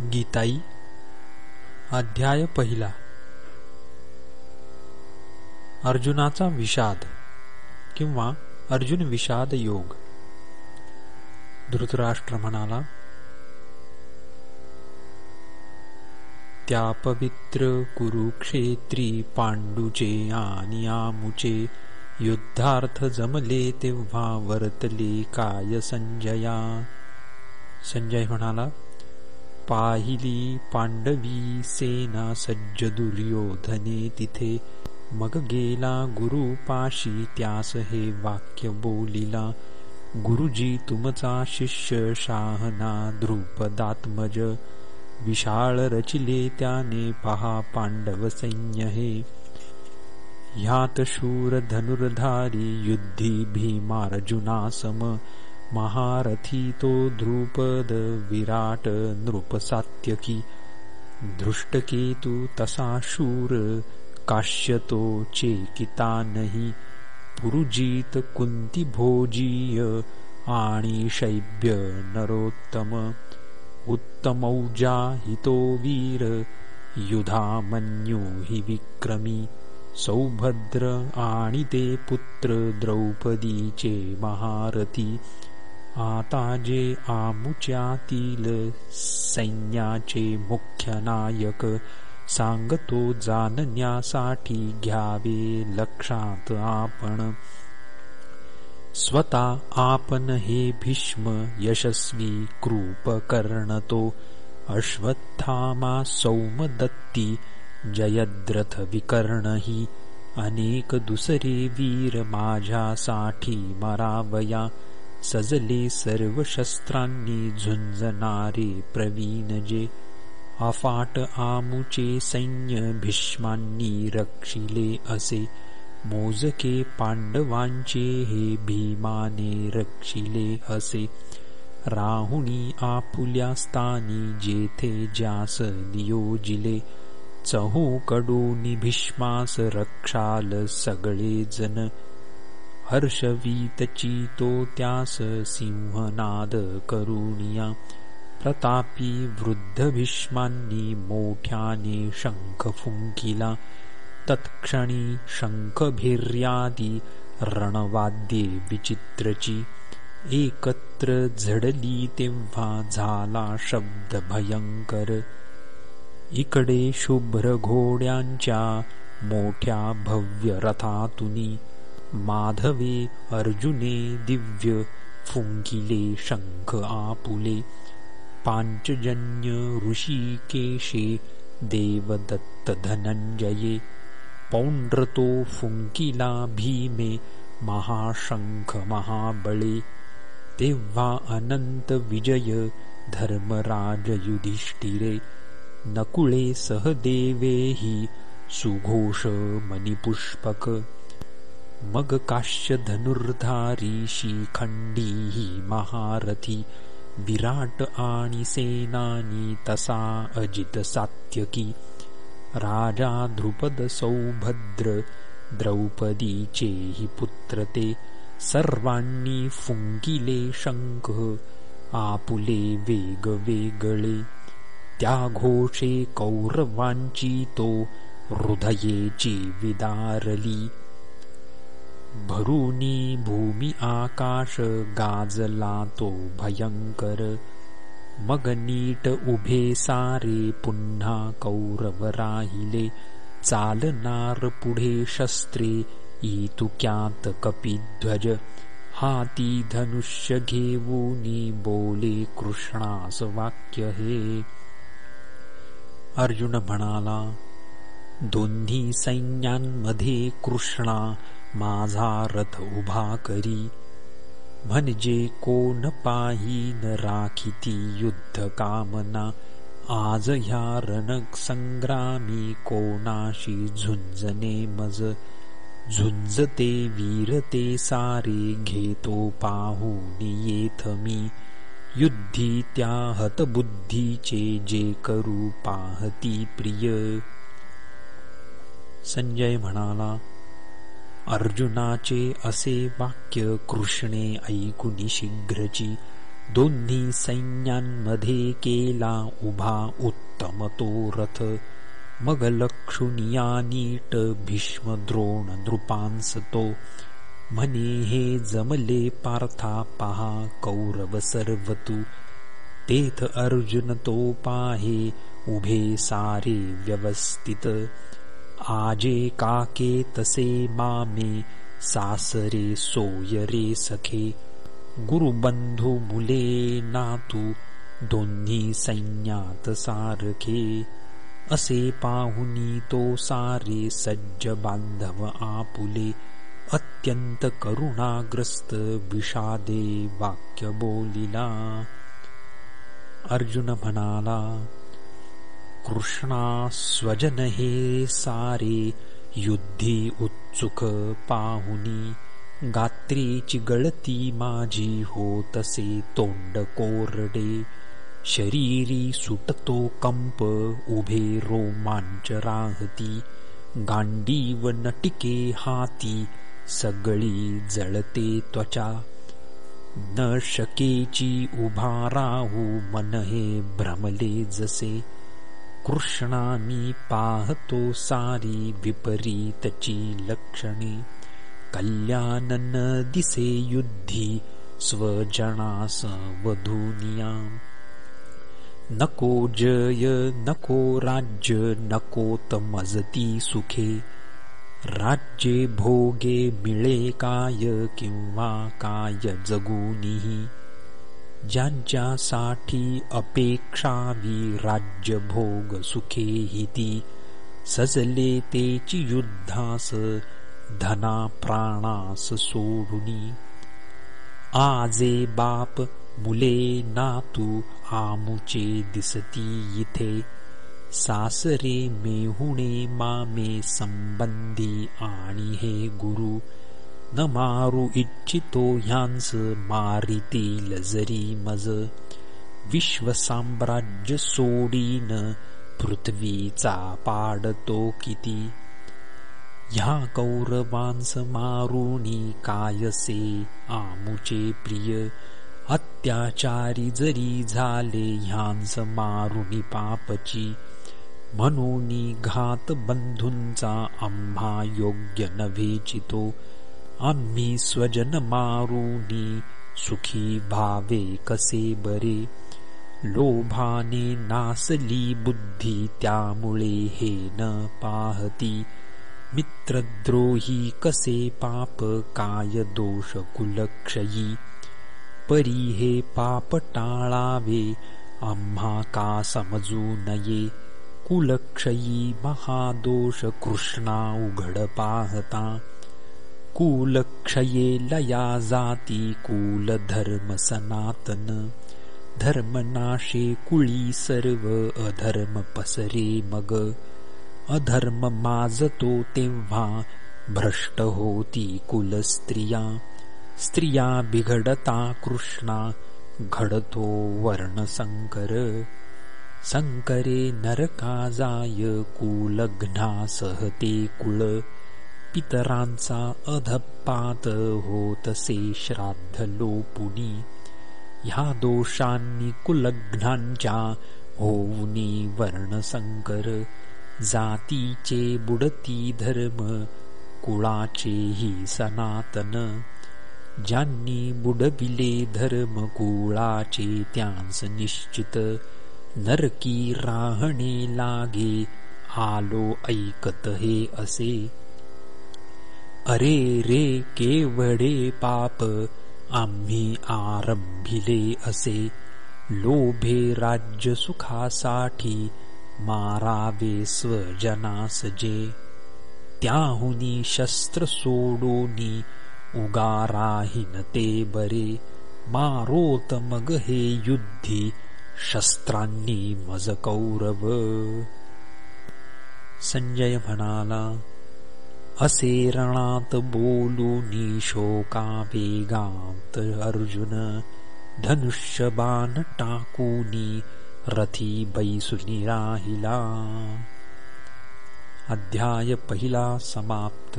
गीताई अध्याय पहिला. अर्जुनाचा विषाद किंवा अर्जुन विषाद योग. धृतराष्ट्र म्हणाला त्या पवित्र कुरुक्षेत्री पांडूचे आणि आमुचे युद्धार्थ जमले तेव्हा वर्तले काय संजया? संजय म्हणाला पाहिली पांडवी सेना सज्ज दुर्योधने तिथे. मग गेला गुरुपाशी त्यास हे वाक्य बोलिला. गुरुजी तुमचा शिष्य शाहना द्रुपदात्मज. विशाळ रचिले त्याने पहा पांडव सैन्य हे. ह्यात शूर धनुर्धारी युद्धी भीमार्जुनासम महारथी तो द्रुपद विराट नृपसात्यकी दृष्टकेतु तसा शूर काश्यतो चेकिता नहि। पुरुजीत कुंती भोजीय आणि शैब्य नरोत्तम। उत्तमौजा हितो वीर युधामन्यु हि विक्रमी। सौभद्र आणि ते पुत्र द्रौपदीचे महारथी आता आमुच्यातील सैन्याचे मुख्य नायक सांगतो जाणण्यासाठी घ्यावे लक्षात आपण. स्वतः आपण हे भीष्म यशस्वी कृप करणतो अश्वत्थामा सौमदत्ती जयद्रथ विकर्णही. अनेक दुसरे वीर माझ्यासाठी मरावया. सजले सर्व शस्त्रांनी झुंजणारे प्रवीण जे अफाट आमुचे सैन्य रक्षिले असे मोजके पांडवांचे हे भीमाने रक्षिले असे राहुणी आपुल्या स्थानी जेथे ज्यास नियोजिले चहू कडूनी भीष्मास रक्षाल सगळे जन हर्षवीतची तो त्यास सिंहनाद करुणिया प्रतापी वृद्ध मोठ्याने शंख फुंकिला तत्क्षणी शंखभिर्यादी रणवाद्ये विचित्रची एकत्र झडली तेव्हा झाला शब्द भयंकर इकडे शुभ्र घोड्यांच्या मोठ्या भव्य रथातुनी माधवे अर्जुने दिव्य फुंकिले शंख आपुले। पांचजन्य ऋषिकेशे देवदत्त धनंजये पौंड्रतो फुंकिला भीमे महाशंख महाबळे तेव्हा अनंत विजय धर्मराज युधिष्ठिरे नकुळे सहदेवेही सुघोष मणिपुष्पक मग काश्य धनुर्धारी शिखंडी महारथी। विराट आणि सेनानी तसा अजित सात्यकी राजा द्रुपद सौभद्र द्रौपदीचे हि पुत्र ते सर्वांनी फुंकिले शंख आपुले वेग वेगळे त्या घोषे कौरवांची तो हृदयेची विदारली भरुनी भूमी आकाश गाजला तो भयंकर मग नीट उभे सारे पुन्हा कौरव राहिले चालनार पुढे शस्त्रे इतुक्यात कपिध्वज हाती धनुष्य घेऊनी बोले कृष्णास वाक्य हे। अर्जुन म्हणाला दोन्ही सैन्यांमध्ये कृष्णा माझा रथ उभा करी. म्हणजे कोण पाहीन राखिती युद्ध कामना? आज ह्या रणक संग्रामी कोणाशी झुंजने मज? झुंजते वीरते सारे घेतो पाहून येथ मी. युद्धी त्या हतबुद्धीचे जे करू पाहती प्रिय. संजय म्हणाला अर्जुनाचे असे वाक्य कृष्णे ऐकुनी शीघ्रची. दोन्ही सैन्यांमध्ये केला उभा उत्तम तो रथ. मग लक्षुनिया नीट भीष्म द्रोण नृपांस तो म्हणे हे जमले पार्था पहा कौरव सर्वतू. तेथ अर्जुन तो पाहे उभे सारे व्यवस्थित आजे काके तसे मामे सासरे सोयरे सखे। गुरुबंधू मुले नातू दोन्ही सैन्यात सारखे। असे पाहुनी तो सारे सज्ज बांधव आपुले। अत्यंत करुणाग्रस्त विषादे वाक्य बोलिला। अर्जुन म्हणाला कृष्णा स्वजन हे सारे युद्धी उत्सुक पाहुनी। गात्रीची गळती माझी होतसे तोंड कोरडे। शरीरी सुटतो कंप उभे रोमांच राहती। गांडीव नटिके हाती सगळी जळते त्वचा। न शकेची उभा राहू मन हे भ्रमले जसे कृष्णा मी पाहतो सारी विपरीतची लक्षणे कल्याण न दिसे युद्धी स्वजनास वधूनिया नको जय नको राज्य नको तमजती सुखे। राज्ये भोगे मिळे काय किंवा काय जगुनिही ज्यांच्यासाठी अपेक्षावी राज्यभोग सुखे हिती। सजले तेची युद्धास धना प्राणास सोडुनी आजे बाप मुले नातू आमुचे दिसती इथे। सासरे मेहुणे मामे संबंधी आणि हे गुरु। न मारू इच्छितो ह्यांस मारितील जरी मज. विश्वसाम्राज्य सोडीन पृथ्वीचा पाडतो किती. ह्या कौरवांस मारुणी कायसे आमुचे प्रिय. अत्याचारी जरी झाले ह्यांस मारुणी पापची. म्हणून घात बंधूंचा आम्हा योग्य नव्हेचितो आम्ही स्वजन मारुनी सुखी भावे कसे बरे? लोभाने नासली बुद्धी त्यामुळे हे न पाहती. मित्रद्रोही कसे पाप काय दोष कुलक्षयी? परी हे पाप टाळावे आम्हा का समजू नये? कुलक्षयी महादोष कृष्णा उघड पाहता कुलक्षये लया जाती धर्म सनातन धर्मनाशे कुळी सर्व अधर्म पसरे मग। अधर्म माजतो तेव्हा भ्रष्ट होती कुलस्त्रिया। स्त्रिया बिघडता कृष्णा घडतो वर्णसंकर संकरे नरका जाय कुलघ्ना सहते कुळ पितरांचा अधपात होतसे श्राद्ध लोपुनी ह्या दोषांनी कुलघ्नांच्या होऊनी वर्णसंकर, जातीचे बुडती धर्म, कुळाचेही सनातन, ज्यांनी बुडविले धर्म, कुळाचे त्यांस निश्चित, नरकी राहणे लागे, आलो ऐकत हे असे. अरे रे केवडे पाप आम्ही आरंभिले असे. लोभे राज्य सुखासाठी मारावे स्वजनास जे त्याहुनी शस्त्र सोडोनी उगाराहीन ते बरे. मारोत मग हे युद्धी शस्त्रांनी मज कौरव. संजय म्हणाला असे रणात बोलूनी शोकावेगांत अर्जुन धनुष्यबाण टाकूनी रथी बैसुनी राहिला अध्याय पहिला समाप्त